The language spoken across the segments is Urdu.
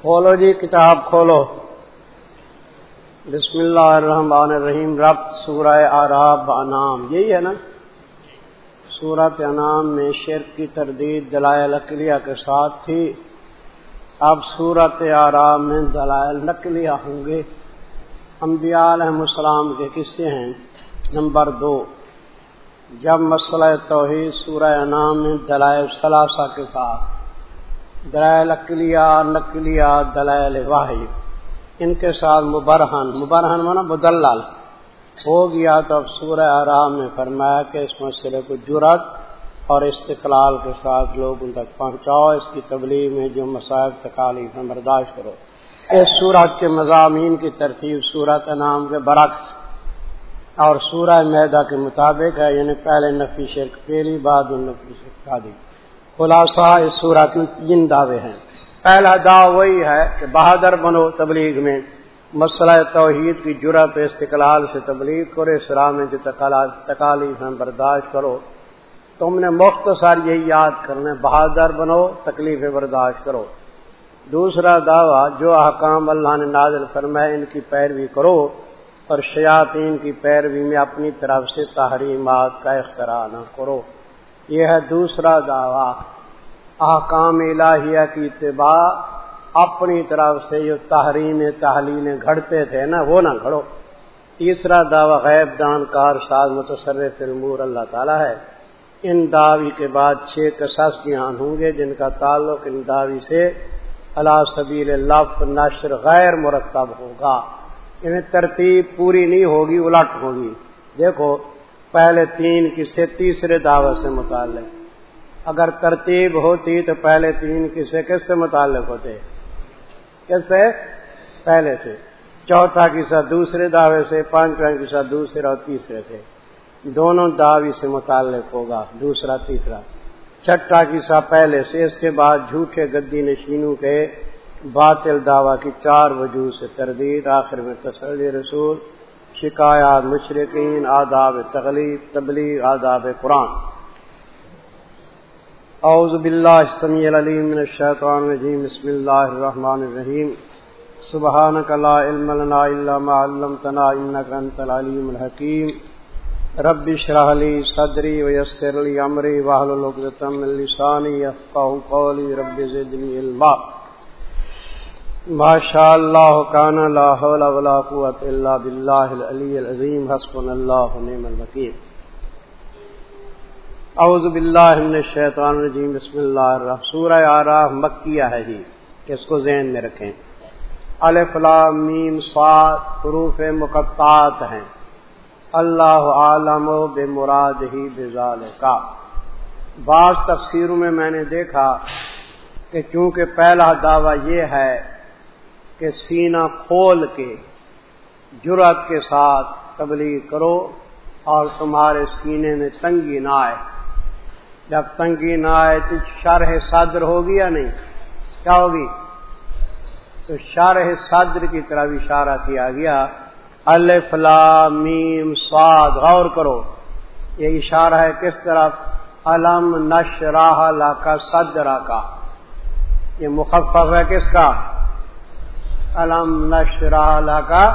کھولو جی کتاب کھولو۔ بسم اللہ الرحمن الرحیم، رب سورہ آراب انام یہی ہے نا؟ سورت انعام میں شرک کی تردید، دلائل اقلیہ کے ساتھ تھی۔ اب سورت آرام میں دلائل نقلیہ ہوں گے۔ انبیاء علیہ السلام کے قصے ہیں۔ نمبر دو، جب مسئلہ توحید سورہ انعام میں دلائل ثلاثہ کے ساتھ۔ دلائل اقلیہ، نقلیہ، دلائل واحد۔ ان کے ساتھ مبرہن مبرہن مانا بدلال ہو گیا تو اب سورہ آرام میں فرمایا کہ اس مسئلے کو جرت اور استقلال کے ساتھ لوگ ان تک پہنچاؤ، اس کی تبلیغ میں جو مسائل تکالیف ہیں برداشت کرو۔ اس سورت کے مضامین کی ترتیب سورت انعام کے برعکس اور سورہ میدا کے مطابق ہے یعنی پہلے نفی شرک پہلی بعد النفی شرک کا دی خلاصہ اس سورت میں تین دعوے ہیں۔ پہلا دعو وہی ہے کہ بہادر بنو تبلیغ میں مسئلہ توحید کی جرت استقلال سے تبلیغ کرو، اسلام میں جو تکالیف ہیں، برداشت کرو۔ تم نے مختصر یہی یاد کرنے بہادر بنو، تکلیف برداشت کرو۔ دوسرا دعویٰ، جو احکام اللہ نے نازل فرمائے، ان کی پیروی کرو اور شیاطین کی پیروی میں اپنی طرف سے تحریمات کا اختراع نہ کرو۔ یہ ہے دوسرا دعویٰ۔ احکام الہیہ کی اتباع اپنی طرف سے جو تحریم تحلیل گھڑتے تھے نا، وہ نہ گھڑو۔ تیسرا دعویٰ غیب دان کار ساز متصرف المور اللہ تعالیٰ ہے۔ ان دعوی کے بعد چھ قصص بیان ہوں گے جن کا تعلق ان دعوی سے اللہ سبیل لف نشر غیر مرتب ہوگا۔ انہیں ترتیب پوری نہیں ہوگی، الٹ ہوگی۔ دیکھو پہلے تین کسے تیسرے دعوت سے متعلق۔ اگر ترتیب ہوتی تو پہلے تین کسے کس سے متعلق ہوتے؟ کس سے؟ پہلے سے۔ چوتھا قصہ دوسرے دعوے سے، پانچواں قصہ دوسرے اور تیسرے سے۔ دونوں دعوی سے متعلق ہوگا، دوسرا، تیسرا۔ چھٹا قصہ پہلے سے، اس کے بعد جھوٹے گدی نشینوں کے باطل دعوی کی چار وجوہ سے تردید، آخر میں تسلی رسول۔ شکایات، مشرقین، آداب تغلیب تبلیغ، آداب قرآن۔ اعوذ باللہ السمیع العلیم من الشیطان الرجیم، بسم اللہ الرحمن الرحیم۔ سبحانک لا علم لنا الا ما علمتنا انک انت العلیم الحکیم۔ رب اشرح لی صدری ویسر لی امری واحلل عقدۃ من لسانی یفقهوا قولی، رب زدنی علما۔ ماشاء اللہ کان لا حول ولا قوت الا باللہ العلی العظیم، حسبنا اللہ نعم الوکیل. اعوذ باللہ من الشیطان الرجیم، بسم اللہ الرحمن سورہ آراف مکیہ ہے جی اس کو ذہن میں رکھیں. الف لام میم صاد حروف مقطعات ہیں. اللہ عالم و بے مراد ہی بزال کا بعض تفسیروں میں میں نے دیکھا کہ چونکہ پہلا دعویٰ یہ ہے کہ سینہ کھول کے جرت کے ساتھ تبلیغ کرو اور تمہارے سینے میں تنگی نہ آئے۔ جب تنگی نہ آئے تو شرح صدر ہوگی یا نہیں؟ کیا ہوگی؟ تو شرح صدر کی طرف اشارہ کیا گیا۔ الفلا میم سعد غور کرو۔ یہ اشارہ ہے کس طرف؟ علم نش راہ کا صدرا کا یہ مخفف ہے کس کا؟ علم نشرا کا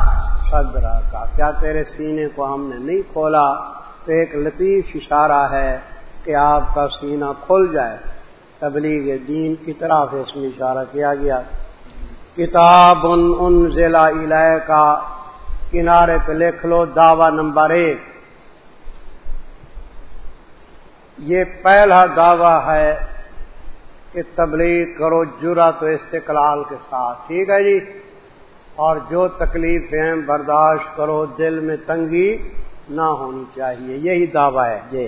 صدرا کا کیا تیرے سینے کو ہم نے نہیں کھولا؟ تو ایک لطیف اشارہ ہے کہ آپ کا سینہ کھل جائے۔ تبلیغ دین کی طرف اس میں اشارہ کیا گیا۔ کتاب ان ان ضلع علیہ کا کنارے پہ لکھ لو، دعوی نمبر ایک۔ یہ پہلا دعویٰ ہے کہ تبلیغ کرو جرا تو استقلال کے ساتھ۔ ٹھیک ہے جی؟ اور جو تکلیفیں برداشت کرو، دل میں تنگی نہ ہونی چاہیے۔ یہی دعویٰ ہے۔ یہ۔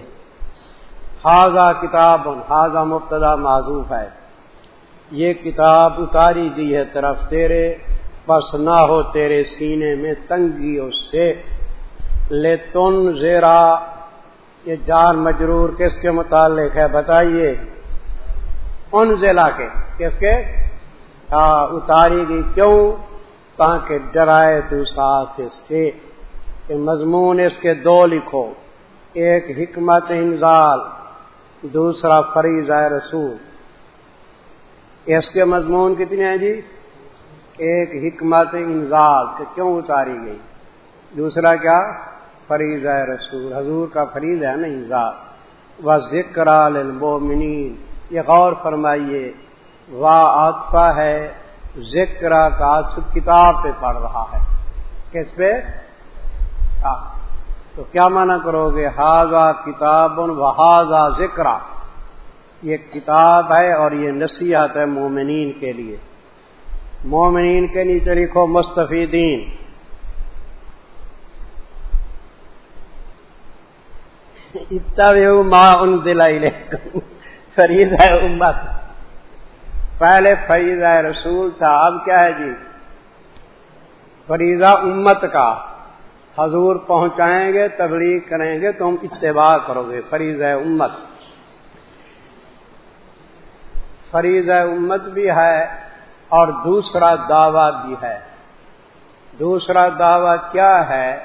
حاضہ کتاب حاضہ مبتدا معذوف ہے۔ یہ کتاب اتاری دی ہے طرف تیرے، بس نہ ہو تیرے سینے میں تنگی اس سے۔ لے تن زیرا، یہ جان مجرور کس کے متعلق ہے بتائیے؟ ان ضلع کے۔ کس کے؟ ہاں اتاری گئی۔ کیوں؟ تاکہ ڈرائے تو ساتھ اس کے مضمون اس کے دو لکھو۔ ایک حکمت انزال، دوسرا فریض رسول۔ اس کے مضمون کتنے ہیں جی؟ ایک حکمت انزال کہ کیوں اتاری گئی؟ دوسرا کیا؟ فریض رسول۔ حضور کا فریض ہے نا انزال۔ و ذکر المومنین یہ غور فرمائیے، واہ آتفا ہے ذکر کا اچھا کتاب پہ پڑھ رہا ہے۔ کس پہ؟ تو کیا مانا کرو گے؟ حاضہ کتاب و ذکر۔ یہ کتاب ہے اور یہ نصیحت ہے مومنین کے لیے۔ مومنین کے نیچے لکھو مستفیدین۔ اتنا ماں ان دلائی فرید ہے امت۔ پہلے فریضہ رسول تھا، اب کیا ہے جی؟ فریضہ امت کا۔ حضور پہنچائیں گے، تبلیغ کریں گے، تو ہم اتباع کرو گے فریض امت۔ فریض امت بھی ہے اور دوسرا دعویٰ بھی ہے۔ دوسرا دعویٰ کیا ہے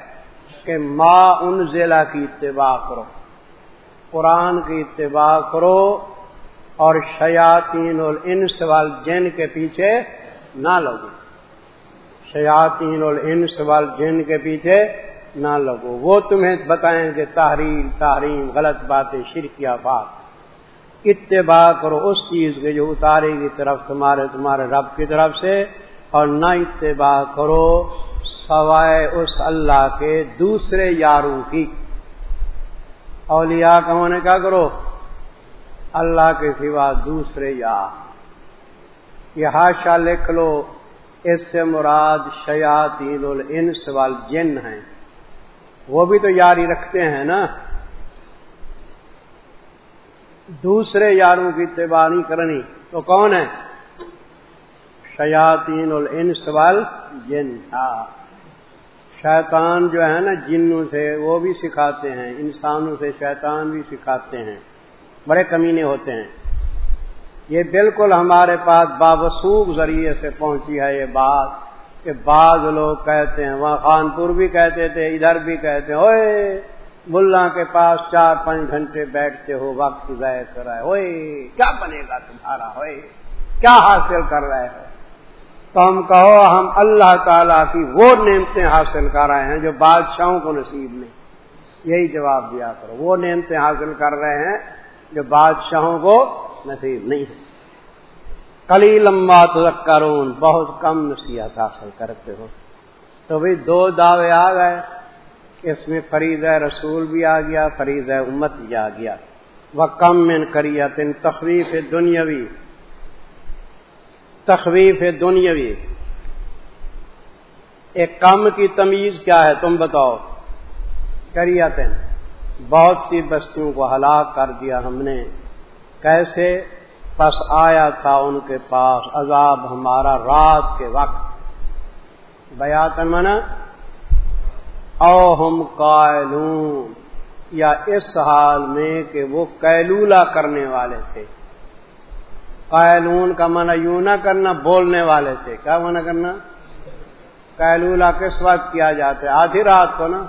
کہ ماں ان ضلع کی اتباع کرو۔ قرآن کی اتباع کرو اور شیاطین الانس والجن کے پیچھے نہ لگو۔ شیاطین الانس والجن کے پیچھے نہ لگو۔ وہ تمہیں بتائیں گے تحریر، تحریم، غلط باتیں شرکیا بات۔ اتباع کرو اس چیز کے جو اتارے کی طرف، تمہارے تمہارے رب کی طرف سے، اور نہ اتباع کرو سوائے اس اللہ کے دوسرے یاروں کی۔ اولیاء کا ہونے کا کرو؟ اللہ کے سوا دوسرے یار۔ یہ ہاشا لکھ لو، اس سے مراد شیاطین الانس وال جن ہیں۔ وہ بھی تو یاری رکھتے ہیں نا۔ دوسرے یاروں کی اتباع کرنی، تو کون ہے؟ شیاطین الانس وال جن ہاں۔ شیطان جو ہے نا، جنوں سے وہ بھی سکھاتے ہیں، انسانوں سے شیطان بھی سکھاتے ہیں۔ بڑے کمینے ہوتے ہیں۔ یہ بالکل ہمارے پاس بابسوخ ذریعے سے پہنچی ہے یہ بات کہ بعض لوگ کہتے ہیں، وہاں خانپور بھی کہتے تھے، ادھر بھی کہتے ہیں ہوئے ملا کے پاس چار پانچ گھنٹے بیٹھتے ہو، وقت ضائع کر رہا ہے۔ ہوئے کیا بنے گا تمہارا؟ ہوئے کیا حاصل کر رہے ہو تو ہم کہو، ہم اللہ تعالی کی وہ نعمتیں حاصل کر رہے ہیں جو بادشاہوں کو نصیب نہیں۔ یہی جواب دیا کرو، وہ نعمتیں حاصل کر رہے ہیں جو بادشاہوں کو نصیب نہیں ہے۔ کلی لمبا تذکرون، بہت کم نصیحت حاصل کرتے ہو۔ تو بھی دو دعوے آ گئے اس میں فرید رسول بھی آ گیا، فرید امت بھی آ گیا۔ وہ کم من کریت ان تخویف دنیاوی تخویف دنیاوی ایک کم کی تمیز کیا ہے؟ تم بتاؤ۔ کریتن بہت سی بستیوں کو ہلاک کر دیا ہم نے۔ کیسے؟ پس آیا تھا ان کے پاس عذاب ہمارا رات کے وقت۔ بیات من او ہم قائلون۔ یا اس حال میں کہ وہ قیلولہ کرنے والے تھے۔ قائلون کا منع یوں نہ کرنا، بولنے والے تھے۔ کیا منع کرنا؟ قیلولہ کس وقت کیا جاتا ہے آدھی رات کو نا؟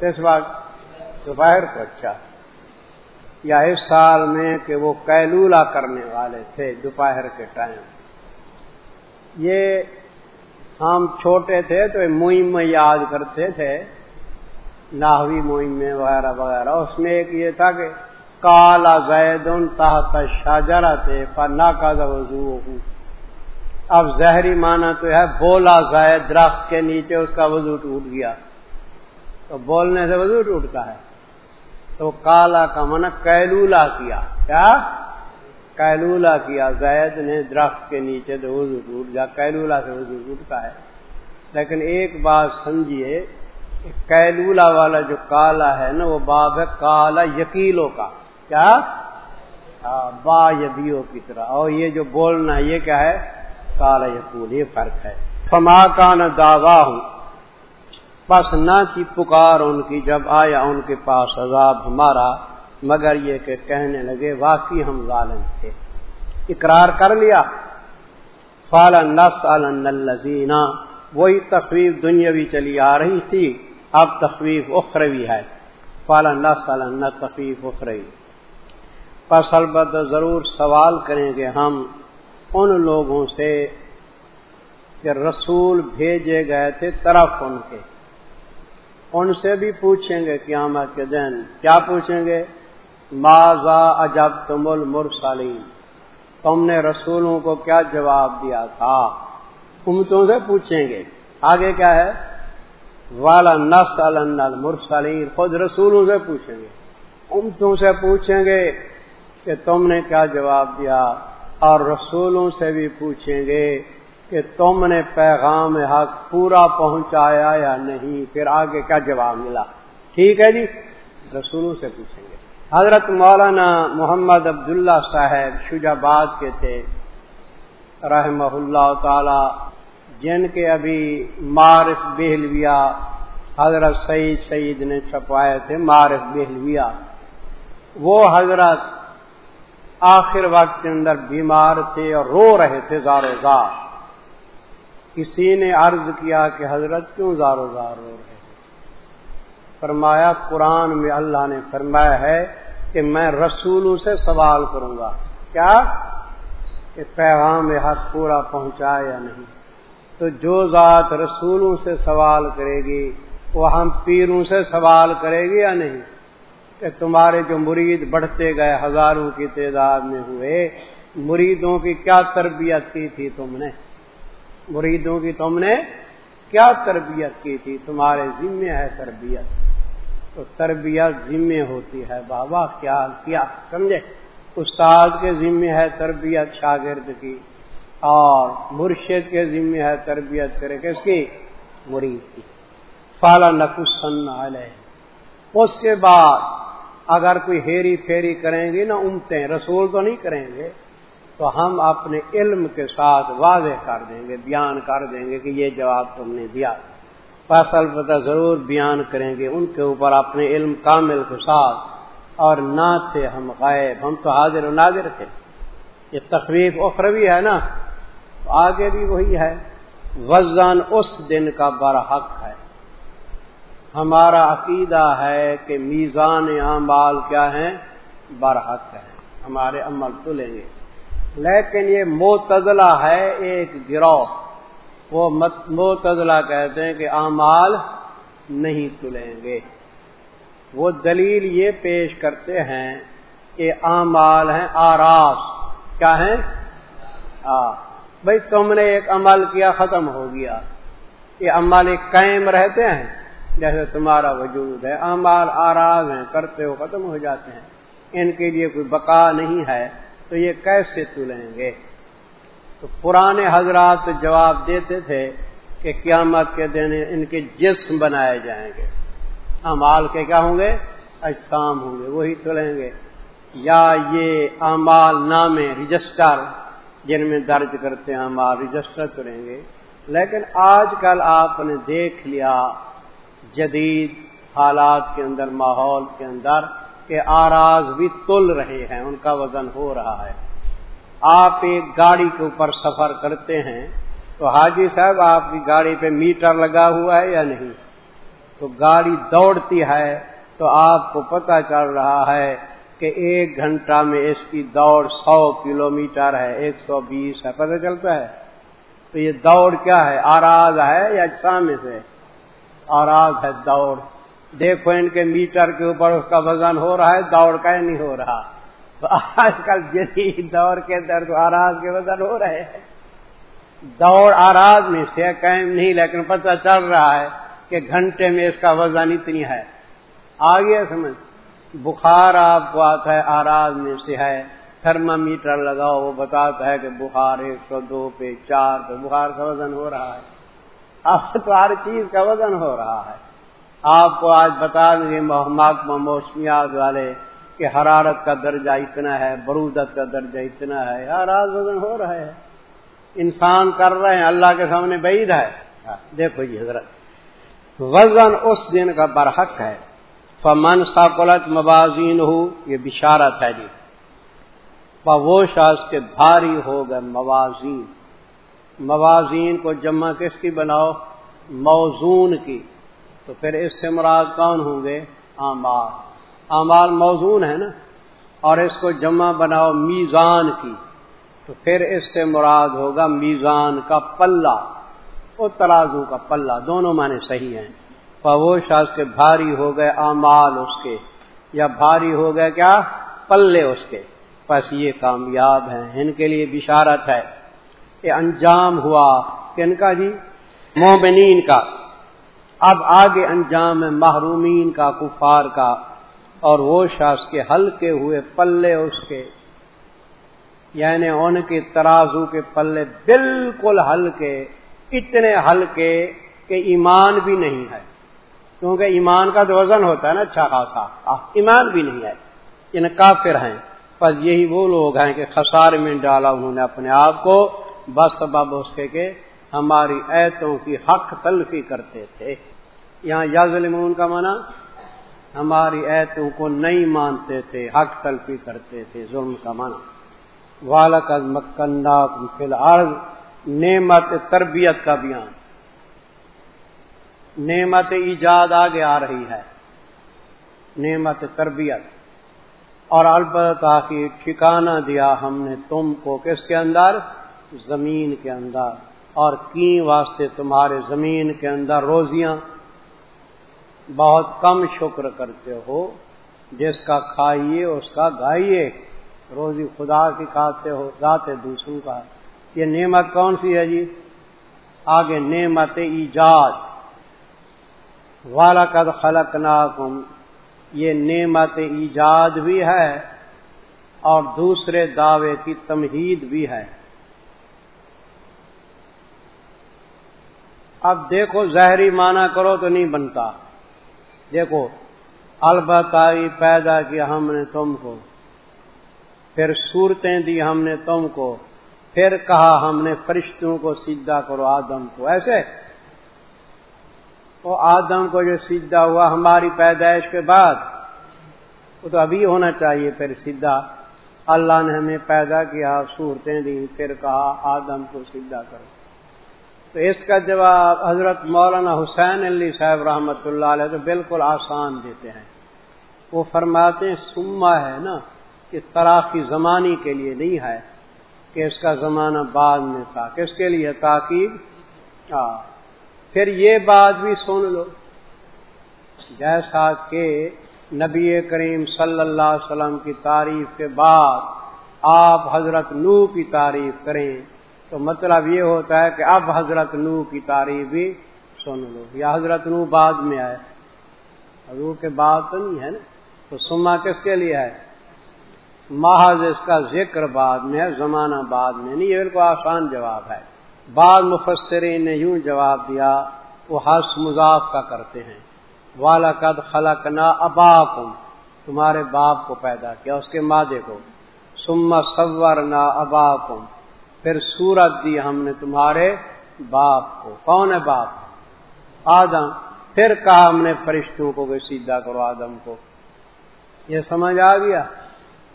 کس وقت؟ دوپہر کو اچھا یا اس سال میں کہ وہ کیلولا کرنے والے تھے دوپہر کے ٹائم۔ یہ ہم چھوٹے تھے تو مہم میں یاد کرتے تھے، لاہوی مہم وغیرہ وغیرہ۔ اس میں ایک یہ تھا کہ کالا زید تحت شاجرا تھے فنا کا وضو اب زہری مانا تو ہے بولا زید درخت کے نیچے اس کا وضو ٹوٹ گیا۔ تو بولنے سے وضو ٹوٹتا ہے۔ تو کالا کا من کیلولا کیا کیا؟ کیلولا کیا۔ زید نے درخت کے نیچے تو وضو ٹوٹ گیا۔ کیلولا سے وضو ٹوٹتا ہے۔ لیکن ایک بات سمجھیے، کیلولا والا جو کالا ہے نا، وہ باب ہے کالا یقیلوں کا۔ کیا؟ با یدیوں کی طرح۔ اور یہ جو بولنا یہ کیا ہے؟ کالا یقول یہ فرق ہے۔ فما کا نہ داغا ہوں بس نہ کی پکار ان کی، جب آیا ان کے پاس عذاب ہمارا، مگر یہ کہ کہنے لگے، واقعی ہم ظالم تھے۔ اقرار کر لیا۔ فالا نس الزینہ وہی تخویف دنیاوی چلی آ رہی تھی، اب تخویف اخروی ہے۔ فالا نس الن تخویف اخروی۔ پس البت ضرور سوال کریں گے ہم ان لوگوں سے کہ رسول بھیجے گئے تھے طرف ان کے۔ ان سے بھی پوچھیں گے قیامت کے دن۔ کیا پوچھیں گے؟ ماضا اجب تم المرسلیم تم نے رسولوں کو کیا جواب دیا تھا؟ امتوں سے پوچھیں گے۔ آگے کیا ہے؟ والا نسل المرسلین۔ خود رسولوں سے پوچھیں گے۔ امتوں سے پوچھیں گے کہ تم نے کیا جواب دیا۔ اور رسولوں سے بھی پوچھیں گے کہ تم نے پیغام حق پورا پہنچایا یا نہیں؟ پھر آگے کیا جواب ملا؟ ٹھیک ہے جی رسولوں سے پوچھیں گے۔ حضرت مولانا محمد عبداللہ صاحب شجاباد کے تھے، رحمہ اللہ تعالی، جن کے ابھی معرف بہلویا حضرت سعید سعید نے چھپائے تھے، معرف بہلویا وہ حضرت آخر وقت کے اندر بیمار تھے اور رو رہے تھے زارو زار۔ کسی نے عرض کیا کہ حضرت کیوں زارو زار رو رہے فرمایا، قرآن میں اللہ نے فرمایا ہے کہ میں رسولوں سے سوال کروں گا، کیا؟ کہ پیغام حق پورا پہنچا یا نہیں؟ تو جو ذات رسولوں سے سوال کرے گی، وہ ہم پیروں سے سوال کرے گی یا نہیں؟ کہ تمہارے جو مرید بڑھتے گئے ہزاروں کی تعداد میں ہوئے، مریدوں کی کیا تربیت کی تھی تم نے؟ مریدوں کی تم نے کیا تربیت کی تھی؟ تمہارے ذمے ہے تربیت۔ تو تربیت ذمے ہوتی ہے۔ بابا، کیا کیا؟ سمجھے؟ استاد کے ذمے ہے تربیت، شاگرد کی۔ اور مرشد کے ذمے ہے تربیت کرے کس کی؟ مرید کی۔ فالا نقصن علیہ اس کے بعد اگر کوئی ہیری پھیری کریں گی نا امتے رسول تو نہیں کریں گے۔ تو ہم اپنے علم کے ساتھ واضح کر دیں گے، بیان کر دیں گے کہ یہ جواب تم نے دیا۔ فصل پتہ ضرور بیان کریں گے ان کے اوپر اپنے علم کامل کے ساتھ۔ اور نہ تھے ہم غائب، ہم تو حاضر و ناظر تھے۔ یہ تقریب اخروی ہے نا؟ آگے بھی وہی ہے۔ وزن اس دن کا برحق ہے۔ ہمارا عقیدہ ہے کہ میزان اعمال کیا ہیں؟ برحق ہے ہمارے عمل تلیں گے۔ لیکن یہ موتزلہ ہے ایک گروہ۔ وہ موتزلہ کہتے ہیں کہ اعمال نہیں تلیں گے۔ وہ دلیل یہ پیش کرتے ہیں کہ اعمال ہیں آراس۔ کیا ہیں؟ ہاں۔ بھائی تم نے ایک عمل کیا، ختم ہو گیا۔ یہ عمل ایک قائم رہتے ہیں۔ جیسے تمہارا وجود ہے۔ امال آراز ہیں، کرتے ہو، ختم ہو جاتے ہیں۔ ان کے لیے کوئی بقا نہیں ہے۔ تو یہ کیسے تلیں گے؟ تو پرانے حضرات جواب دیتے تھے کہ قیامت کے دن ان کے جسم بنائے جائیں گے۔ امال کے کیا ہوں گے؟ اجسام ہوں گے، وہی تلیں گے۔ یا یہ امال نامے رجسٹر جن میں درج کرتے ہیں امال رجسٹر تلیں گے۔ لیکن آج کل آپ نے دیکھ لیا جدید حالات کے اندر، ماحول کے اندر کہ آراز بھی تل رہے ہیں، ان کا وزن ہو رہا ہے۔ آپ ایک گاڑی کے اوپر سفر کرتے ہیں، تو حاجی صاحب، آپ کی گاڑی پہ میٹر لگا ہوا ہے یا نہیں؟ تو گاڑی دوڑتی ہے، تو آپ کو پتہ چل رہا ہے کہ ایک گھنٹہ میں اس کی دوڑ سو کلو میٹر ہے، ایک سو بیس ہے، پتہ چلتا ہے؟ تو یہ دوڑ کیا ہے؟ آراز ہے یا سامنے سے؟ اور آگ ہے دوڑ۔ دیکھو ان کے میٹر کے اوپر اس کا وزن ہو رہا ہے، دوڑ کا ہی نہیں ہو رہا۔ تو آج کل جدید دور کے اندر تو آراز کے وزن ہو رہے ہیں۔ دوڑ آراز میں سے قائم نہیں، لیکن پتہ چل رہا ہے کہ گھنٹے میں اس کا وزن اتنی ہے۔ آگے سمجھ، بخار آپ کو آتا ہے، آراز میں سے ہے۔ تھرما میٹر لگاؤ، وہ بتاتا ہے کہ بخار ایک سو دو پہ چار پہ بخار کا وزن ہو رہا ہے۔ اب تو ہر چیز کا وزن ہو رہا ہے۔ آپ کو آج بتا دیں محمد موسمیات والے کہ حرارت کا درجہ اتنا ہے، برودت کا درجہ اتنا ہے ہر آج وزن ہو رہا ہے۔ انسان کر رہے ہیں، اللہ کے سامنے بعید ہے۔ دیکھو جی حضرت، وزن اس دن کا برحق ہے۔ فمن ساکلت موازین ہو یہ بشارت ہے جی۔ وہ شاخ کے بھاری ہو گئے موازین۔ موازین کو جمع کس کی بناؤ؟ موزون کی۔ تو پھر اس سے مراد کون ہوں گے؟ آمال آمال موزون ہے نا؟ اور اس کو جمع بناؤ میزان کی۔ تو پھر اس سے مراد ہوگا میزان کا پلہ۔ وہ ترازو کا پلہ، دونوں معنی صحیح ہیں۔ وہ شخص کے، بھاری ہو گئے امال اس کے۔ یا بھاری ہو گئے کیا؟ پلے اس کے۔ بس یہ کامیاب ہیں، ان کے لیے بشارت ہے۔ کہ انجام ہوا۔ کن کا جی؟ مومنین کا۔ اب آگے انجام ہے محرومین کا، کفار کا، اور وہ شخص کے ہلکے ہوئے پلے اس کے۔ یعنی ان کے ترازو کے پلے بالکل ہلکے، اتنے ہلکے کہ ایمان بھی نہیں ہے۔ کیونکہ ایمان کا جو وزن ہوتا ہے نا اچھا خاصا۔ ایمان بھی نہیں ہے۔ ان کافر ہیں۔ بس یہی وہ لوگ ہیں کہ خسار میں ڈالا انہوں نے اپنے آپ کو۔ بس سبب اس کے کہ ہماری ایتوں کی حق تلفی کرتے تھے۔ یہاں یا ظلمون کا منع ہماری ایتوں کو نہیں مانتے تھے، حق تلفی کرتے تھے، ظلم کا منع والک مکنہ فی الحال نعمت تربیت کا بیان۔ نعمت ایجاد آگے آ رہی ہے۔ نعمت تربیت۔ اور البتہ کی ٹھکانہ دیا ہم نے تم کو کس کے اندر؟ زمین کے اندر۔ اور کی واسطے تمہارے زمین کے اندر روزیاں۔ بہت کم شکر کرتے ہو، جس کا کھائیے، اس کا گائیے۔ روزی خدا کی کھاتے ہو گاتے دوسروں کا۔ یہ نعمت کون سی ہے جی؟ آگے نعمت ایجاد۔ والا قد خلق ناکم یہ نعمت ایجاد بھی ہے اور دوسرے دعوے کی تمہید بھی ہے۔ اب دیکھو، زہری معنی کرو تو نہیں بنتا۔ دیکھو البتہ پیدا کیا ہم نے تم کو، پھر صورتیں دی ہم نے تم کو، پھر کہا ہم نے فرشتوں کو سیدھا کرو آدم کو، ایسے؟ وہ آدم کو جو سیدھا ہوا ہماری پیدائش کے بعد، وہ تو ابھی ہونا چاہیے پھر سیدھا اللہ نے ہمیں پیدا کیا، صورتیں دی، پھر کہا آدم کو سیدھا کرو۔ تو اس کا جواب حضرت مولانا حسین علی صاحب رحمۃ اللہ علیہ تو بالکل آسان دیتے ہیں۔ وہ فرماتے ہیں سما ہے نا کہ تراقی زمانی کے لیے نہیں ہے، کہ اس کا زمانہ بعد میں تھا۔ کس کے لیے؟ تاکیب ہاں پھر یہ بات بھی سن لو۔ جیسا کہ نبی کریم صلی اللہ علیہ وسلم کی تعریف کے بعد آپ حضرت نو کی تعریف کریں۔ تو مطلب یہ ہوتا ہے کہ اب حضرت نو کی تعریف بھی سن لو، یا حضرت نو بعد میں آئے۔ حضور کے بعد تو نہیں ہے نا، تو سما کس کے لیے ہے؟ محض اس کا ذکر بعد میں ہے، زمانہ بعد میں نہیں، یہ بالکل آسان جواب ہے۔ بعض مفسرین نے یوں جواب دیا، وہ حس مضاف کا کرتے ہیں۔ والا قد خلق نہ ابا تمہارے باپ کو پیدا کیا، اس کے مادے کو۔ سما سور نہ ابا پھر سورت دی ہم نے تمہارے باپ کو۔ کون ہے باپ؟ آدم۔ پھر کہا ہم نے فرشتوں کو سیدھا کرو آدم کو۔ یہ سمجھ آ گیا؟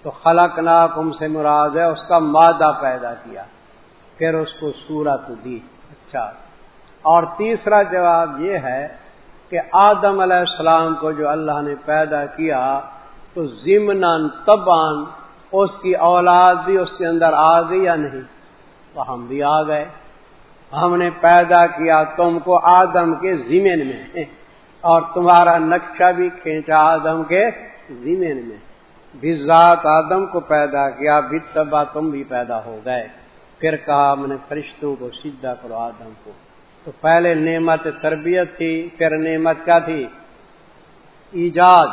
تو خلق نہ سے مراد ہے اس کا مادہ پیدا کیا۔ پھر اس کو سورت دی۔ اچھا۔ اور تیسرا جواب یہ ہے کہ آدم علیہ السلام کو جو اللہ نے پیدا کیا، تو ضمن تبان اس کی اولاد بھی اس کے اندر آ گئی یا نہیں؟ تو ہم بھی آ گئے۔ ہم نے پیدا کیا تم کو آدم کے زمین میں اور تمہارا نقشہ بھی کھینچا آدم کے زمین میں۔ بھی ذات آدم کو پیدا کیا، بھی تبا تم بھی پیدا ہو گئے۔ پھر کہا ہم نے فرشتوں کو سیدھا کرو آدم کو۔ تو پہلے نعمت تربیت تھی، پھر نعمت کیا تھی؟ ایجاد۔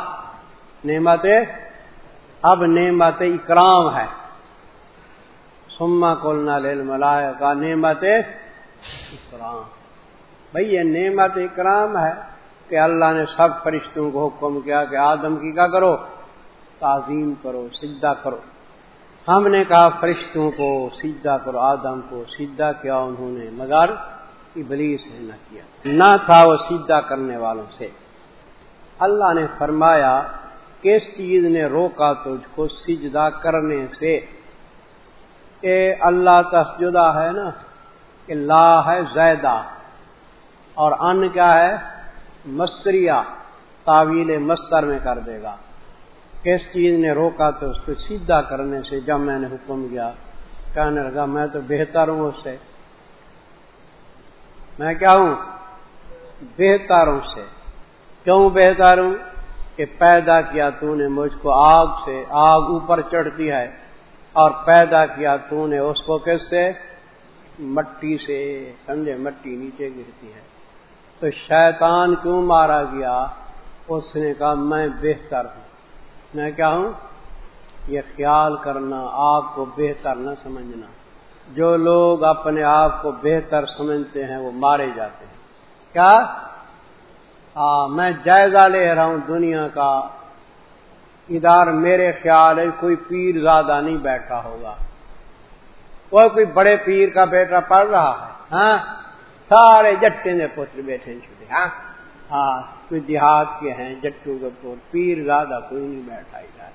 نعمت اب نعمت اکرام ہے۔ سما کولنا لل ملائے کا نعمت اکرام بھائی یہ نعمت اکرام ہے کہ اللہ نے سب فرشتوں کو حکم کیا کہ آدم کی کیا کرو؟ تعظیم کرو سیدھا کرو۔ ہم نے کہا فرشتوں کو سیدھا کرو، آدم کو سیدھا کیا، انہوں نے، مگر ابلیس نے نہ کیا۔ نہ تھا وہ سیدھا کرنے والوں سے۔ اللہ نے فرمایا، کس چیز نے روکا تجھ کو سجدہ کرنے سے؟ کہ اللہ تسجدہ ہے نا، کہ لا ہے زیدہ۔ اور ان کیا ہے؟ مستریا تعویل مستر میں کر دے گا۔ کس چیز نے روکا تو اس کو سیدھا کرنے سے جب میں نے حکم کیا۔ کہنے لگا، میں تو بہتر ہوں اس سے۔ میں کیا ہوں؟ بہتروں سے۔ کیوں بہتر ہوں؟ کہ پیدا کیا تو نے مجھ کو آگ سے، آگ اوپر چڑھتی ہے۔ اور پیدا کیا تو نے اس کو کس سے؟ مٹی سے، سمجھے؟ مٹی نیچے گرتی ہے۔ تو شیطان کیوں مارا گیا؟ اس نے کہا، میں بہتر ہوں۔ میں کیا ہوں؟ یہ خیال کرنا، آپ کو بہتر نہ سمجھنا۔ جو لوگ اپنے آپ کو بہتر سمجھتے ہیں، وہ مارے جاتے ہیں۔ کیا؟ ہاں میں جائزہ لے رہا ہوں دنیا کا۔ ادھر میرے خیال ہے، کوئی پیر زیادہ نہیں بیٹھا ہوگا۔ وہ کوئی بڑے پیر کا بیٹا پڑھ رہا ہے ہاں؟ سارے جٹے نے پتر بیٹھے چھوٹے ہاں؟ ہاں کوئی دیہات کے ہیں جٹو کے پور، پیر زیادہ کوئی نہیں بیٹھا ادھر۔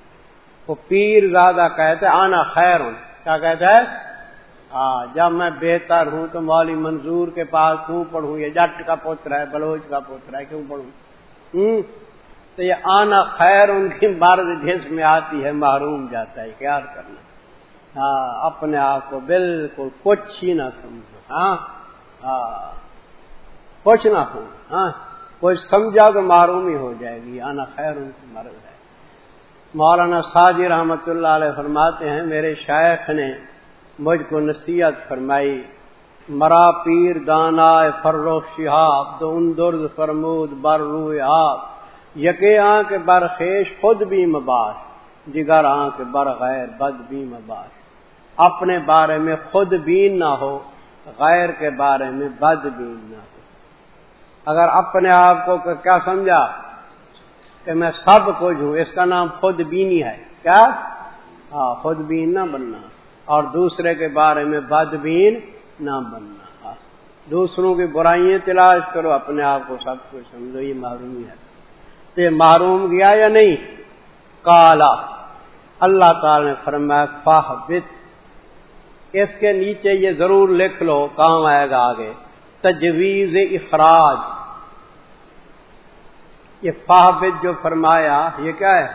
وہ پیر زیادہ کہتے آنا خیر ہوں۔ کیا کہتا ہے ہاں جب میں بہتر ہوں تو مولی منظور کے پاس کیوں پڑھوں؟ یہ جٹ کا پوتر ہے، بلوچ کا پوتر ہے، کیوں پڑھوں؟ تو یہ آنا خیر ان کی مرد جس میں آتی ہے معروم جاتا ہے کیا کرنا۔ ہاں اپنے آپ کو بالکل کچھ ہی نہ سمجھو۔ ہاں ہاں کچھ نہ ہو ہاں کچھ سمجھا تو معروم ہی ہو جائے گی، آنا خیر ان کی مرد ہے۔ مولانا ساجی رحمت اللہ علیہ فرماتے ہیں، میرے شیخ نے مجھ کو نصیحت فرمائی، مرا پیر دانا فروخ شہاب، دو درد فرمود، بر رو آپ یقے آنکھ بر خیش خود بھی مباش، جگر آنکھ بر غیر بد بھی مباش۔ اپنے بارے میں خود بین نہ ہو، غیر کے بارے میں بد بین نہ ہو۔ اگر اپنے آپ کو کیا سمجھا؟ کہ میں سب کچھ ہوں، اس کا نام خود بینی ہے۔ کیا؟ ہاں خود بین نہ بننا۔ اور دوسرے کے بارے میں بد بین نہ بننا۔ دوسروں کی برائیاں تلاش کرو، اپنے آپ کو سب کچھ سمجھو، یہ محرومی ہے۔ تو یہ محروم گیا یا نہیں؟ کالا اللہ تعالی نے فرمایا فاہ اس کے نیچے یہ ضرور لکھ لو کام آئے گا آگے۔ تجویز اخراج۔ یہ فاہبت جو فرمایا، یہ کیا ہے؟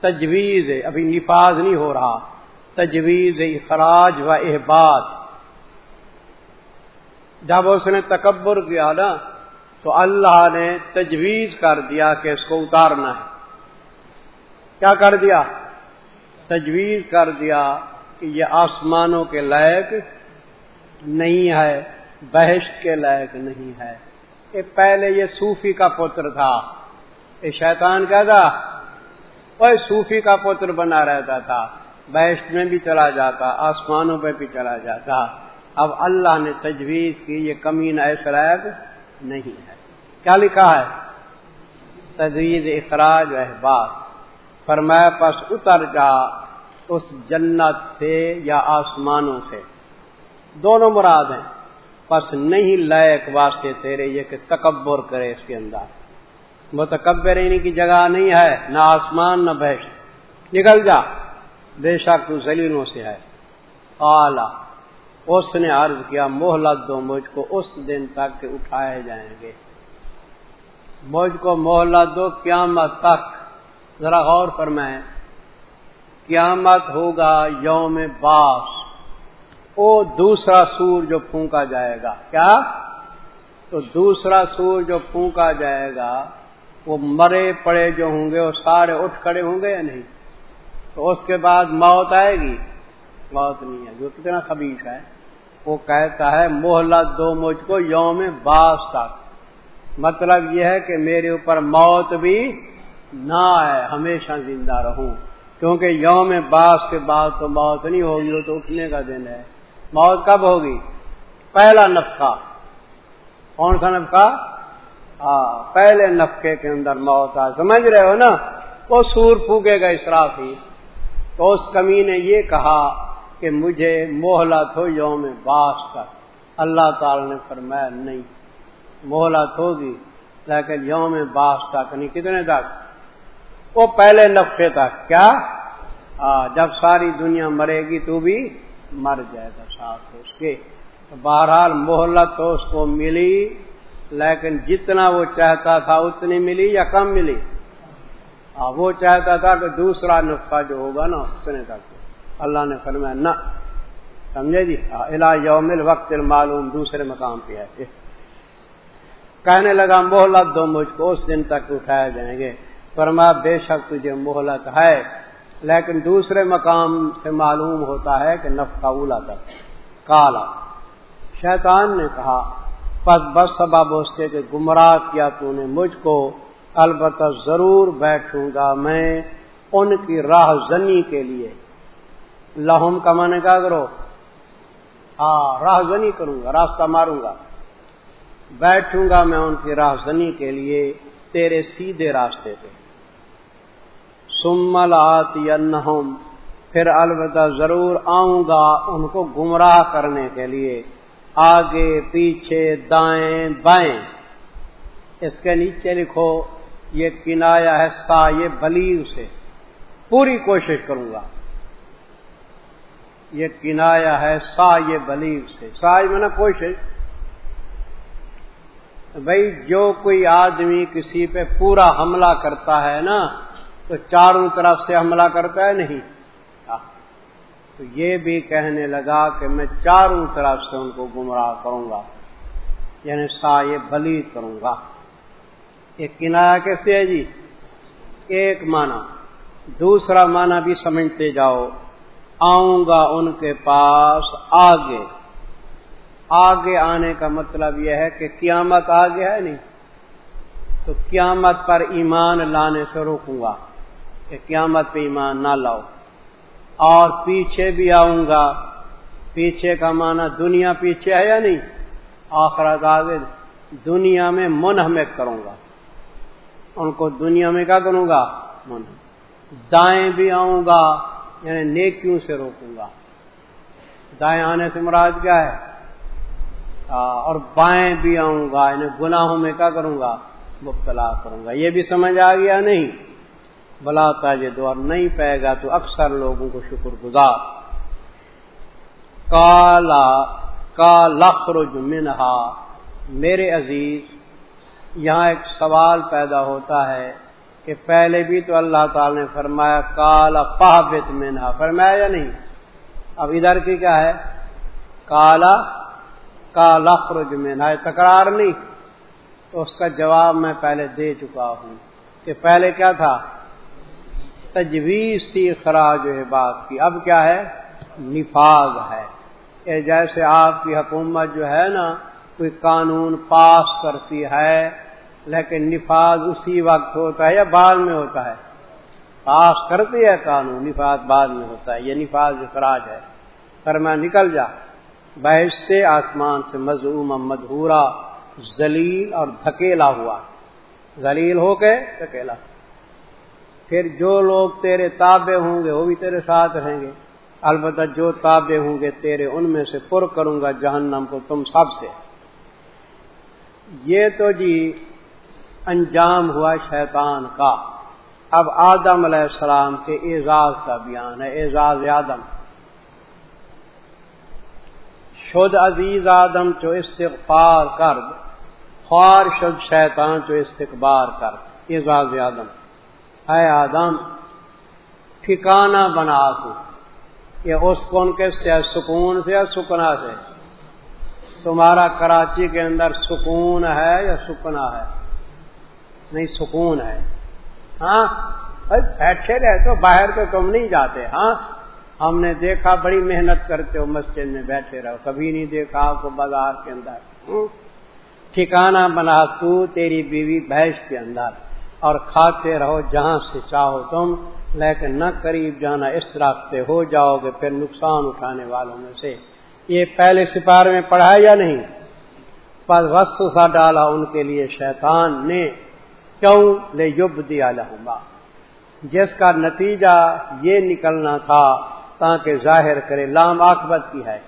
تجویز، ابھی نفاذ نہیں ہو رہا۔ تجویز اخراج و احباد جب اس نے تکبر کیا نا تو اللہ نے تجویز کر دیا کہ اس کو اتارنا ہے۔ کیا کر دیا؟ تجویز کر دیا کہ یہ آسمانوں کے لائق نہیں ہے بحث کے لائق نہیں ہے۔ کہ پہلے یہ صوفی کا پتر تھا۔ یہ شیطان کیا تھا وہ صوفی کا پتر بنا رہتا تھا۔ بحث میں بھی چلا جاتا، آسمانوں پہ بھی چلا جاتا۔ اب اللہ نے تجویز کی، یہ کمین ایسا لائق نہیں ہے۔ کیا لکھا ہے؟ تجویز اخراج احباب فرمایا، پس اتر جا اس جنت سے یا آسمانوں سے۔ دونوں مراد ہیں۔ پس نہیں لائق واسطے تیرے یہ کہ تکبر کرے اس کے اندر۔ متکبر یعنی رہنے کی جگہ نہیں ہے، نہ آسمان نہ بحث نکل جا۔ بے شک تو زلیلوں سے ہے۔ اعلی اس نے عرض کیا محلت دو، مجھ کو اس دن تک کہ اٹھائے جائیں گے۔ مجھ کو محلت دو، قیامت تک۔ ذرا غور فرمائیں۔ قیامت ہوگا یوم باس۔ او دوسرا سور جو پھونکا جائے گا۔ کیا؟ تو دوسرا سور جو پھونکا جائے گا، وہ مرے پڑے جو ہوں گے، وہ سارے اٹھ کھڑے ہوں گے یا نہیں؟ تو اس کے بعد موت آئے گی۔ موت نہیں ہے، جو کتنا خبیص ہے۔ وہ کہتا ہے محلت دو مجھ کو یوم باس تک۔ مطلب یہ ہے کہ میرے اوپر موت بھی نہ آئے، ہمیشہ زندہ رہوں۔ کیونکہ یوم باس کے بعد تو موت نہیں ہوگی، وہ تو اٹھنے کا دن ہے۔ موت کب ہوگی؟ پہلا نفقہ۔ کون سا نفقہ؟ ہاں پہلے نفقے کے اندر موت آ، سمجھ رہے ہو نا؟ وہ سور پھوکے گا اسرافی تو اس کمی نے یہ کہا کہ مجھے محلت ہو یوم باس تک اللہ تعالی نے فرمایا نہیں محلت ہوگی لیکن یوم باس تک نہیں، کتنے تک؟ وہ پہلے نفے تک۔ کیا؟ جب ساری دنیا مرے گی تو بھی مر جائے گا ساتھ اس کے۔ بہرحال محلت تو اس کو ملی، لیکن جتنا وہ چاہتا تھا اتنی ملی یا کم ملی؟ وہ چاہتا تھا کہ دوسرا نسخہ جو ہوگا نا اتنے تک اللہ نے فرمایا، نہ۔ سمجھے جی؟ ہاں، الا یوم وقت معلوم دوسرے مقام پہ ہے۔ کہنے لگا، مہلت دو مجھ کو، اس دن تک اٹھائے جائیں گے۔ فرما، بے شک تجھے مہلت ہے۔ لیکن دوسرے مقام سے معلوم ہوتا ہے کہ نف کا اولا تک کالا شیطان نے کہا، پس بس سبب اس کے کہ گمراہ کیا تو نے مجھ کو۔ البتہ ضرور بیٹھوں گا میں ان کی راہ زنی کے لیے۔ لہم کا من کا کرو؟ ہاں راہ زنی کروں گا، راستہ ماروں گا۔ بیٹھوں گا میں ان کی راہ زنی کے لیے تیرے سیدھے راستے پہ۔ سمل آتی پھر البتہ ضرور آؤں گا ان کو گمراہ کرنے کے لیے۔ آگے، پیچھے، دائیں، بائیں۔ اس کے نیچے لکھو، یہ کنایا ہے سا یہ بلیغ سے۔ پوری کوشش کروں گا۔ یہ کنایا ہے سا یہ بلیغ سے۔ سا میں نا کوشش بھائی جو کوئی آدمی کسی پہ پورا حملہ کرتا ہے نا، تو چاروں طرف سے حملہ کرتا ہے نہیں۔ تو یہ بھی کہنے لگا کہ میں چاروں طرف سے ان کو گمراہ کروں گا یعنی سا یہ بلی کروں گا۔ ایک کنایا کیسے ہے جی؟ ایک معنی۔ دوسرا معنی بھی سمجھتے جاؤ۔ آؤں گا ان کے پاس آگے۔ آگے آنے کا مطلب یہ ہے کہ قیامت آگے ہے نہیں؟ تو قیامت پر ایمان لانے سے روکوں گا کہ قیامت پہ ایمان نہ لاؤ۔ اور پیچھے بھی آؤں گا۔ پیچھے کا معنی دنیا پیچھے ہے یا نہیں؟ آخرت آگے۔ دنیا میں منہمک کروں گا۔ ان کو دنیا میں کیا کروں گا؟ من دائیں بھی آؤں گا۔ یعنی نیکیوں سے روکوں گا۔ دائیں آنے سے مراد کیا ہے؟ اور بائیں بھی آؤں گا یعنی گناہوں میں کیا کروں گا؟ مبتلا کروں گا۔ یہ بھی سمجھ آ گیا نہیں؟ بلا تاج دور نہیں پائے گا تو اکثر لوگوں کو شکر گزار۔ کالا کا لخرج منہا، میرے عزیز، یہاں ایک سوال پیدا ہوتا ہے۔ کہ پہلے بھی تو اللہ تعالی نے فرمایا کالا پہبت منہا۔ فرمایا یا نہیں؟ اب ادھر کی کیا ہے؟ کالا کا لخرج منہا۔ تکرار نہیں۔ تو اس کا جواب میں پہلے دے چکا ہوں کہ پہلے کیا تھا؟ تجویز تھی خراج ہے بات کی۔ اب کیا ہے؟ نفاذ ہے۔ جیسے آپ کی حکومت جو ہے نا، کوئی قانون پاس کرتی ہے لیکن نفاذ اسی وقت ہوتا ہے یا بعد میں ہوتا ہے؟ پاس کرتی ہے قانون، نفاذ بعد میں ہوتا ہے، یہ نفاذ اخراج ہے۔ پر میں نکل جا، بحث سے آسمان سے مضموم مدہورا زلیل اور دھکیلا ہوا۔ زلیل ہو کے دھکیلا۔ پھر جو لوگ تیرے تابے ہوں گے، وہ بھی تیرے ساتھ رہیں گے۔ البتہ جو تابے ہوں گے، تیرے ان میں سے پر کروں گا جہنم کو تم سب سے۔ یہ تو جی انجام ہوا شیطان کا۔ اب آدم علیہ السلام کے اعزاز کا بیان ہے، اعزاز آدم۔ شد عزیز آدم چو استقبال کر خوار شد شیطان چو استقبال کر۔ اعزاز آدم۔ اے آدم ٹھکانا بنا تو۔ یہ اس کون کے سے سکون سے یا سکنا سے؟ تمہارا کراچی کے اندر سکون ہے یا سکنا ہے؟ نہیں سکون ہے۔ ہاں؟ بیٹھے رہے تو باہر تو تم نہیں جاتے ہاں؟ ہم نے دیکھا بڑی محنت کرتے ہو مسجد میں بیٹھے رہو، کبھی نہیں دیکھا آپ کو بازار کے اندر۔ ٹھکانا بنا تو تیری بیوی بھینس کے اندر اور کھاتے رہو جہاں سے چاہو تم، لیکن نہ قریب جانا، اس راستے ہو جاؤ گے پھر نقصان اٹھانے والوں میں سے۔ یہ پہلے سپارے میں پڑھا یا نہیں؟ پر وسط سا ڈالا ان کے لیے شیطان نے۔ کیوں لے یب دیا لہما۔ جس کا نتیجہ یہ نکلنا تھا تاکہ ظاہر کرے لام آکبت کی ہے۔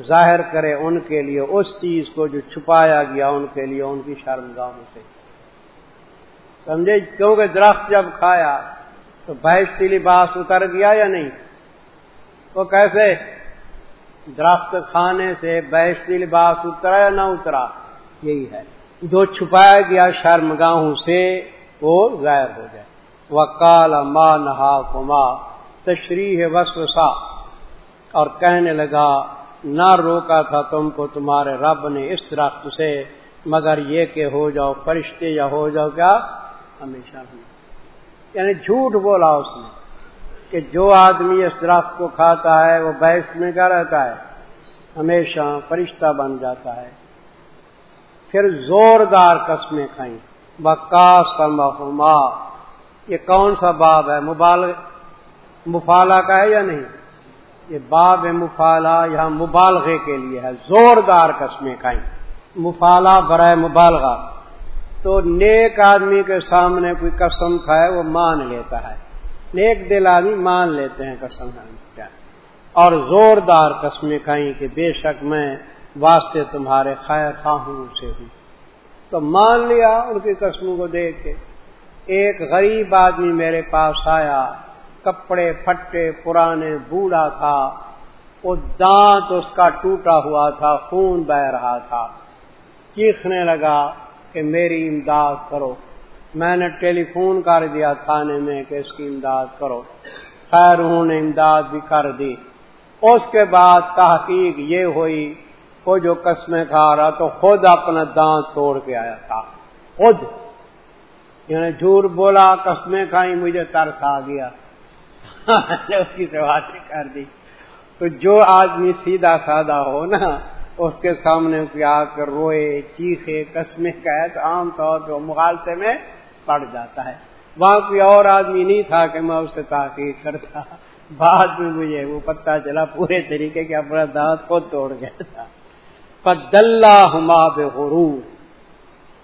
ظاہر کرے ان کے لیے اس چیز کو جو چھپایا گیا ان کے لیے ان کی شرمگاہوں سے۔ سمجھے؟ کیونکہ درخت جب کھایا تو بحثی لباس اتر گیا یا نہیں؟ وہ کیسے؟ درخت کھانے سے بحثی لباس اترا یا نہ اترا؟ یہی ہے۔ جو چھپایا گیا شرمگاہوں سے وہ غائب ہو جائے۔ وہ کالا ماں نہا کما تشریح وسوسا اور کہنے لگا، نہ روکا تھا تم کو، تمہارے رب نے اس درخت سے۔ مگر یہ کہ ہو جاؤ فرشتے یا ہو جاؤ کیا؟ ہمیشہ بھی۔ یعنی جھوٹ بولا اس نے کہ جو آدمی اس درخت کو کھاتا ہے، وہ بحث میں کیا رہتا ہے؟ ہمیشہ فرشتہ بن جاتا ہے۔ پھر زوردار قسمیں کھائیں۔ بکا سما یہ کون سا باب ہے؟ مبال مفالا کا ہے یا نہیں؟ یہ باب مفالا یہاں مبالغے کے لیے ہے۔ زوردار قسمیں کھائیں۔ مفالا برائے مبالغہ۔ تو نیک آدمی کے سامنے کوئی قسم کھائے وہ مان لیتا ہے۔ نیک دل آدمی مان لیتے ہیں قسم۔ اور زوردار قسمیں کھائیں کہ بے شک میں واسطے تمہارے خیر خواہوں سے ہوں۔ تو مان لیا ان کی قسموں کو دیکھ کے۔ ایک غریب آدمی میرے پاس آیا، کپڑے پھٹے، پرانے بوڑھا تھا۔ وہ دانت اس کا ٹوٹا ہوا تھا، خون بہ رہا تھا۔ چیخنے لگا کہ میری امداد کرو۔ میں نے ٹیلی فون کر دیا تھانے میں کہ اس کی امداد کرو۔ خیر انہوں نے امداد بھی کر دی۔ اس کے بعد تحقیق یہ ہوئی وہ جو قسمیں کھا رہا تو خود اپنا دانت توڑ کے آیا تھا۔ خود۔ یعنی جھوٹ بولا، قسمیں کھائی، مجھے ترس آ گیا۔ اس کی باتیں کر دی۔ تو جو آدمی سیدھا سادہ ہو نا، اس کے سامنے آ کر روئے، چیخے، قسمیں کہے، تو عام طور پہ مغالطے میں پڑ جاتا ہے۔ وہاں کوئی اور آدمی نہیں تھا کہ میں اسے تحقیق کرتا۔ بعد میں مجھے وہ پتا چلا پورے طریقے کے اپنا دانت کو توڑ گیا تھا۔ پدلہ ہما بے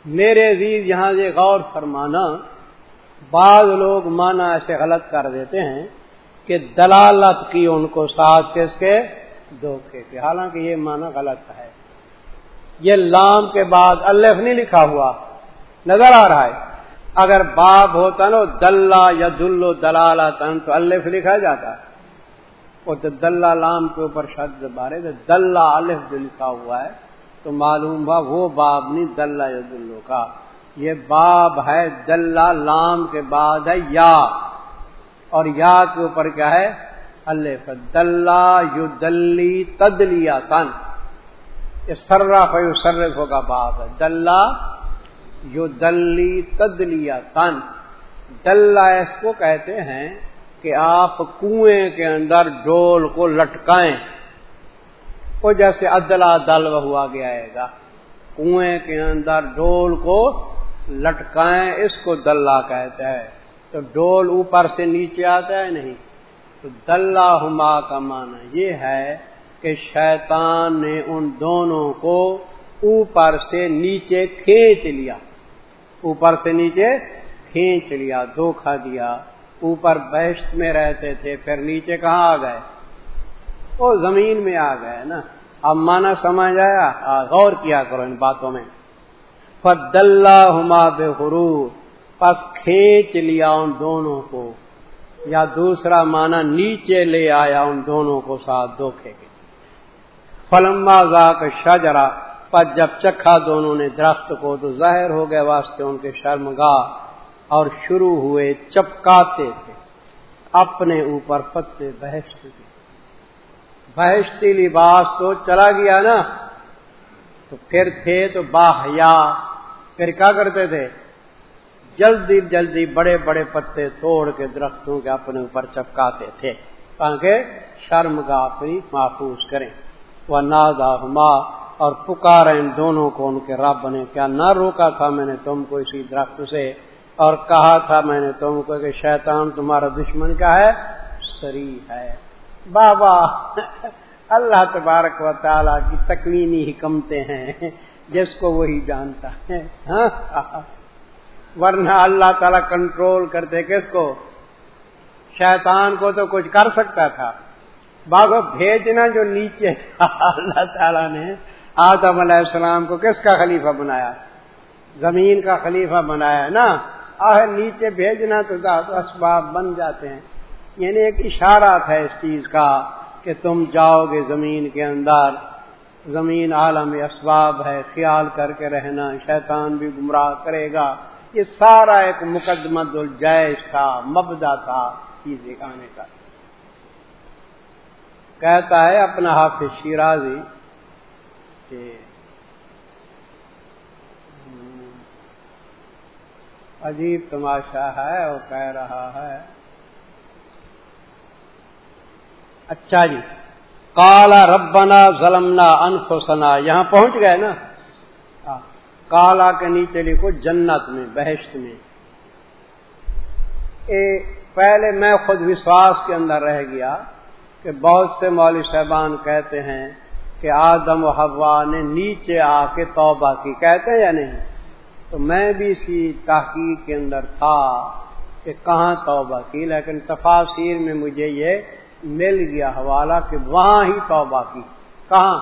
میرے عزیز، یہاں سے غور فرمانا، بعض لوگ مانا ایسے غلط کر دیتے ہیں کہ دلالت کی ان کو ساتھ کس کے، دھوکے کے۔ حالانکہ یہ مانا غلط ہے۔ یہ لام کے بعد الف نہیں لکھا ہوا، نظر آ رہا ہے۔ اگر باب ہوتا نا دلہ یا دلو دلال تن تو الف لکھا جاتا۔ ہے وہ دلہ لام کے اوپر شد بارے دلہ الف جو لکھا ہوا ہے، تو معلوم ہوا وہ باب نہیں دلہ دلو کا۔ یہ باب ہے دلہ لام کے بعد ہے یا۔ اور یا کے اوپر کیا ہے؟ الف۔ دلہ یو دلی تدلیا تن یہ سرف یو سرف ہوگا باب ہے۔ دلہ یو دلی تدلیا تن دلہ اس کو کہتے ہیں کہ آپ کنویں کے اندر ڈول کو لٹکائیں۔ وہ جیسے ادلا دل ہوا گیا ہے گا۔ کنویں کے اندر ڈول کو لٹکائیں، اس کو دلہ کہتے ہیں۔ تو ڈول اوپر سے نیچے آتا ہے نہیں؟ تو دلہ ہما کا معنی یہ ہے کہ شیطان نے ان دونوں کو اوپر سے نیچے کھینچ لیا۔ اوپر سے نیچے کھینچ لیا دھوکھا دیا۔ اوپر بہشت میں رہتے تھے، پھر نیچے کہاں آ گئے؟ وہ زمین میں آ گئے نا۔ اب مانا سمجھ آیا؟ غور کیا کرو ان باتوں میں۔ فد اللہ ہما بے پس کھینچ لیا ان دونوں کو۔ یا دوسرا مانا نیچے لے آیا ان دونوں کو ساتھ دھوکھے کے۔ فلما ذاک شجرا پر جب چکھا دونوں نے درخت کو تو ظاہر ہو گئے واسطے ان کے شرمگاہ۔ اور شروع ہوئے چپکاتے تھے، اپنے اوپر پتے بہشت کے بہشتی لباس تو چلا گیا نا، تو پھر تھے تو باہیا۔ پھر کیا کرتے تھے؟ جلدی جلدی بڑے بڑے پتے توڑ کے درختوں کے اپنے اوپر چپکاتے تھے، تاکہ شرم کا اپنی محفوظ کریں۔ وہ نادا ہما اور پکارا ان دونوں کو ان کے رب نے، کیا نہ روکا تھا میں نے تم کو اسی درخت سے۔ اور کہا تھا میں نے تم کو کہ شیطان تمہارا دشمن کیا ہے، سری ہے۔ بابا، اللہ تبارک و تعالی کی تکوینی حکمتیں ہیں، جس کو وہی جانتا ہے۔ ہاں؟ ورنہ اللہ تعالی کنٹرول کرتے کس کو؟ شیطان کو تو کچھ کر سکتا تھا۔ باغ بھیجنا جو نیچے اللہ تعالیٰ نے آدم علیہ السلام کو کس کا خلیفہ بنایا؟ زمین کا خلیفہ بنایا نا۔ آہ نیچے بھیجنا تو اسباب بن جاتے ہیں۔ یعنی ایک اشارہ تھا اس چیز کا کہ تم جاؤ گے زمین کے اندر۔ زمین عالم اسباب ہے، خیال کر کے رہنا، شیطان بھی گمراہ کرے گا۔ یہ سارا ایک مقدمہ الجائز تھا، مبدا تھا چیز آنے کا۔ کہتا ہے اپنا حافظ شیرازی عجیب تماشا ہے وہ کہہ رہا ہے۔ اچھا جی۔ کالا ربنا ظلمنا انفسنا۔ یہاں پہنچ گئے نا۔ ہاں۔ کالا کے نیچے لکھو جنت میں، بہشت میں۔ اے، پہلے میں خود وشواس کے اندر رہ گیا کہ بہت سے مولوی صاحبان کہتے ہیں کہ آدم و حوا نے نیچے آ کے توبہ کی۔ کہتے ہیں یا نہیں؟ تو میں بھی اسی تحقیق کے اندر تھا کہ کہاں توبہ کی، لیکن تفاصیر میں مجھے یہ مل گیا حوالہ کہ وہاں ہی توبہ کی۔ کہاں؟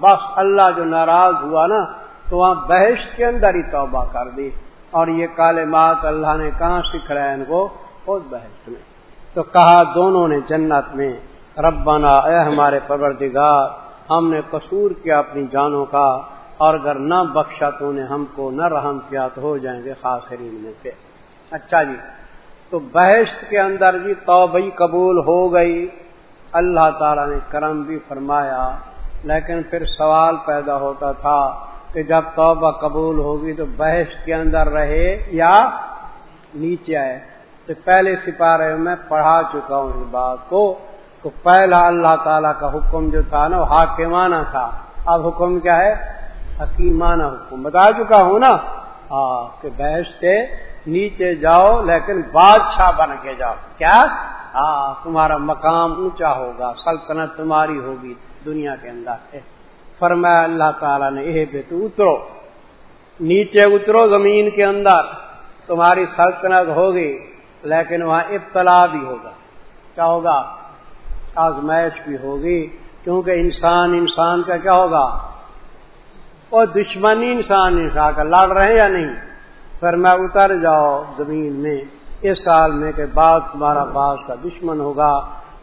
بس اللہ جو ناراض ہوا نا، تو وہاں بحث کے اندر ہی توبہ کر دی۔ اور یہ کالے مات اللہ نے کہاں سکھایا ان کو؟ خود بحث میں۔ تو کہا دونوں نے جنت میں، ربنا اے ہمارے پروردگار، ہم نے قصور کیا اپنی جانوں کا اور اگر نہ بخشا تو نے ہم کو نہ رحم کیا تو ہو جائیں گے خاص میں سے۔ اچھا جی تو بحث کے اندر جی توبئی قبول ہو گئی۔ اللہ تعالی نے کرم بھی فرمایا، لیکن پھر سوال پیدا ہوتا تھا کہ جب توبہ قبول ہوگی تو بحث کے اندر رہے یا نیچے آئے؟ تو پہلے سپارے میں پڑھا چکا ہوں اس بات کو تو پہلا اللہ تعالیٰ کا حکم جو تھا نا، وہ حاکمانہ تھا۔ اب حکم کیا ہے؟ حکیمانہ حکم بتا چکا ہوں نا۔ ہاں کہ بحث سے نیچے جاؤ، لیکن بادشاہ بن کے جاؤ۔ کیا؟ ہاں تمہارا مقام اونچا ہوگا، سلطنت تمہاری ہوگی دنیا کے اندر۔ فرمایا اللہ تعالیٰ نے یہ بے تو اترو۔ نیچے اترو زمین کے اندر۔ تمہاری سلطنت ہوگی، لیکن وہاں ابتلا بھی ہوگا۔ کیا ہوگا؟ آزمائش بھی ہوگی، کیونکہ انسان انسان کا کیا ہوگا؟ اور دشمنی انسان انسان کا لڑ رہے یا نہیں؟ پھر میں اتر جاؤ زمین میں، اس سال میں کہ بعد تمہارا باس کا دشمن ہوگا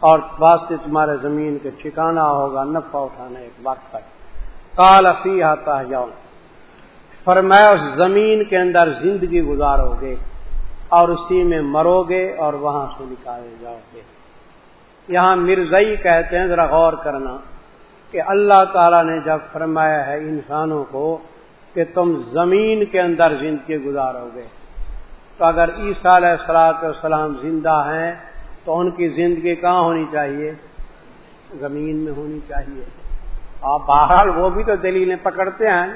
اور واسطے تمہارے زمین کے ٹھکانا ہوگا، نفع اٹھانا ایک وقت تک کال افی آتا ہے جاؤ پر میں اس زمین کے اندر زندگی گزارو گے اور اسی میں مرو گے اور وہاں سے نکالے جاؤ گے۔ یہاں مرزئی کہتے ہیں، ذرا غور کرنا۔ کہ اللہ تعالی نے جب فرمایا ہے انسانوں کو کہ تم زمین کے اندر زندگی گزارو گے، تو اگر عیسیٰ علیہ السلاط والسلام زندہ ہیں، تو ان کی زندگی کہاں ہونی چاہیے؟ زمین میں ہونی چاہیے۔ اور بہرحال وہ بھی تو دلیلیں پکڑتے ہیں،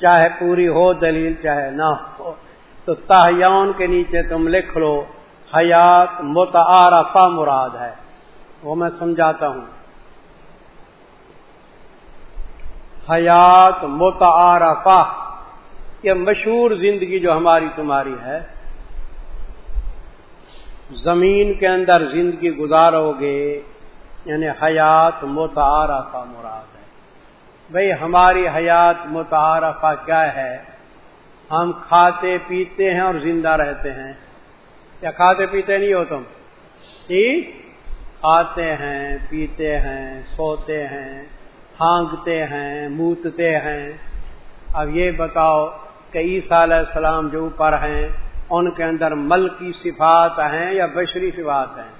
چاہے پوری ہو دلیل، چاہے نہ ہو۔ تو تاہیون کے نیچے تم لکھ لو، حیات متعارفہ مراد ہے۔ وہ میں سمجھاتا ہوں۔ حیات متعارفہ، یہ مشہور زندگی جو ہماری تمہاری ہے۔ زمین کے اندر زندگی گزارو گے یعنی حیات متعارفہ مراد ہے۔ بھئی ہماری حیات متعارفہ کیا ہے؟ ہم کھاتے پیتے ہیں اور زندہ رہتے ہیں۔ کیا کھاتے پیتے نہیں ہو تم؟ ٹھیک کھاتے ہیں، پیتے ہیں، سوتے ہیں۔ ہانگتے ہیں، موتتے ہیں۔ اب یہ بتاؤ کہ عیسیٰ علیہ السلام جو اوپر ہیں، ان کے اندر مل کی صفات ہیں یا بشری صفات ہیں؟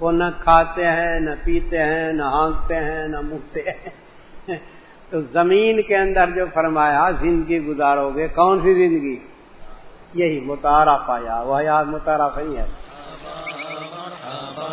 وہ نہ کھاتے ہیں، نہ پیتے ہیں، نہ ہانکتے ہیں، نہ مکتے ہیں۔ تو زمین کے اندر جو فرمایا، زندگی گزارو گے، کون سی زندگی؟ یہی متارا پایا وہ یار متارا نہیں ہے۔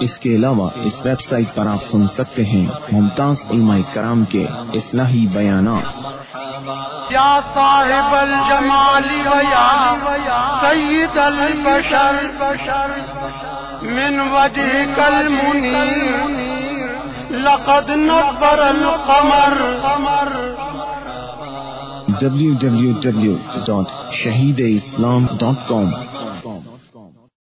اس کے علاوہ اس ویب سائٹ پر آپ سن سکتے ہیں ممتاز علماء کرام کے اصلاحی بیانات۔ یا صاحب الجمال ویا سید البشر من وجهك المنير لقد نبر القمر۔ www.shahideislam.com